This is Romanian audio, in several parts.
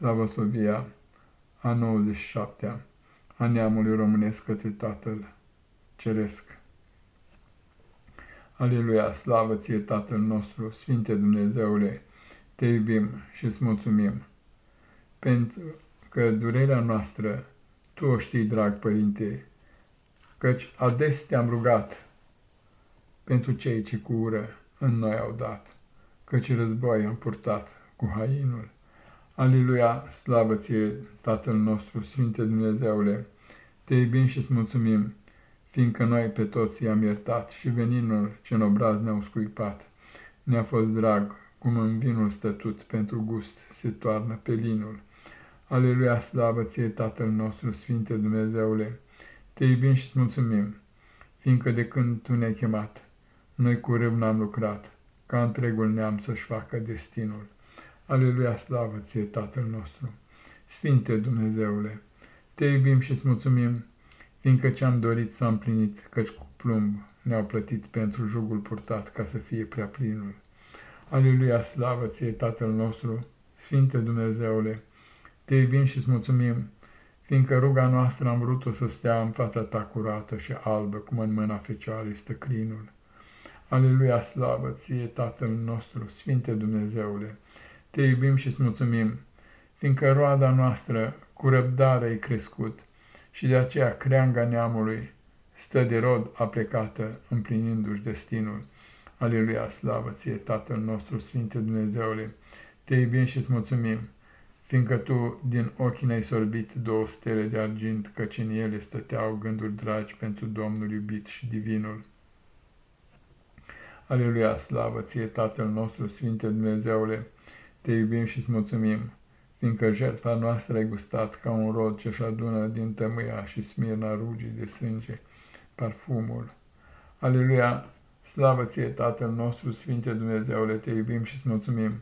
Slavosovia a 97-a a neamului românesc către Tatăl Ceresc. Aleluia, slavă ție, Tatăl nostru, Sfinte Dumnezeule, te iubim și îți mulțumim, pentru că durerea noastră tu o știi, drag Părinte, căci ades te-am rugat pentru cei ce cu ură în noi au dat, căci război am purtat cu hainul. Aleluia, slavă ție, Tatăl nostru, Sfinte Dumnezeule, te iubim și îți mulțumim, fiindcă noi pe toți i-am iertat și veninul ce în obraz ne-au scuipat. Ne-a fost drag, cum în vinul stătut pentru gust se toarnă pe linul. Aleluia, slavă ție, Tatăl nostru, Sfinte Dumnezeule, te iubim și îți mulțumim, fiindcă de când tu ne-ai chemat, noi cu râv n-am lucrat, ca întregul neam să-și facă destinul. Aleluia, slavă ție, Tatăl nostru, Sfinte Dumnezeule, te iubim și îți mulțumim, fiindcă ce-am dorit s-a împlinit, căci cu plumb ne-au plătit pentru jugul purtat ca să fie prea plinul. Aleluia, slavă ție, Tatăl nostru, Sfinte Dumnezeule, te iubim și îți mulțumim, fiindcă ruga noastră am vrut-o să stea în fața ta curată și albă, cum în mâna fecioarei stă crinul. Aleluia, slavă ție, Tatăl nostru, Sfinte Dumnezeule, te iubim și îți mulțumim, fiindcă roada noastră cu răbdare ai crescut și de aceea creanga neamului stă de rod aplecată, împlinindu-și destinul. Aleluia, slavă ție, Tatăl nostru, Sfinte Dumnezeule, te iubim și îți mulțumim, fiindcă tu din ochii ne-ai sorbit două stele de argint, căci în ele stăteau gânduri dragi pentru Domnul iubit și divinul. Aleluia, slavă ție, Tatăl nostru, Sfinte Dumnezeule, te iubim și îți mulțumim, fiindcă jertfa noastră ai gustat ca un rod ce-și adună din tămâia și smirna rugii de sânge parfumul. Aleluia, slavă ție, Tatăl nostru, Sfinte Dumnezeule, te iubim și îți mulțumim,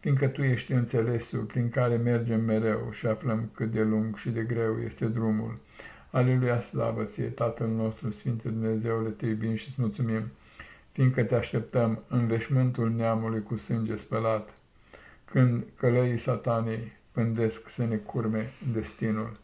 fiindcă Tu ești înțelesul prin care mergem mereu și aflăm cât de lung și de greu este drumul. Aleluia, slavă ție, Tatăl nostru, Sfinte Dumnezeule, te iubim și îți mulțumim, fiindcă te așteptăm în veșmântul neamului cu sânge spălat, când călăii satanei pândesc să ne curme destinul.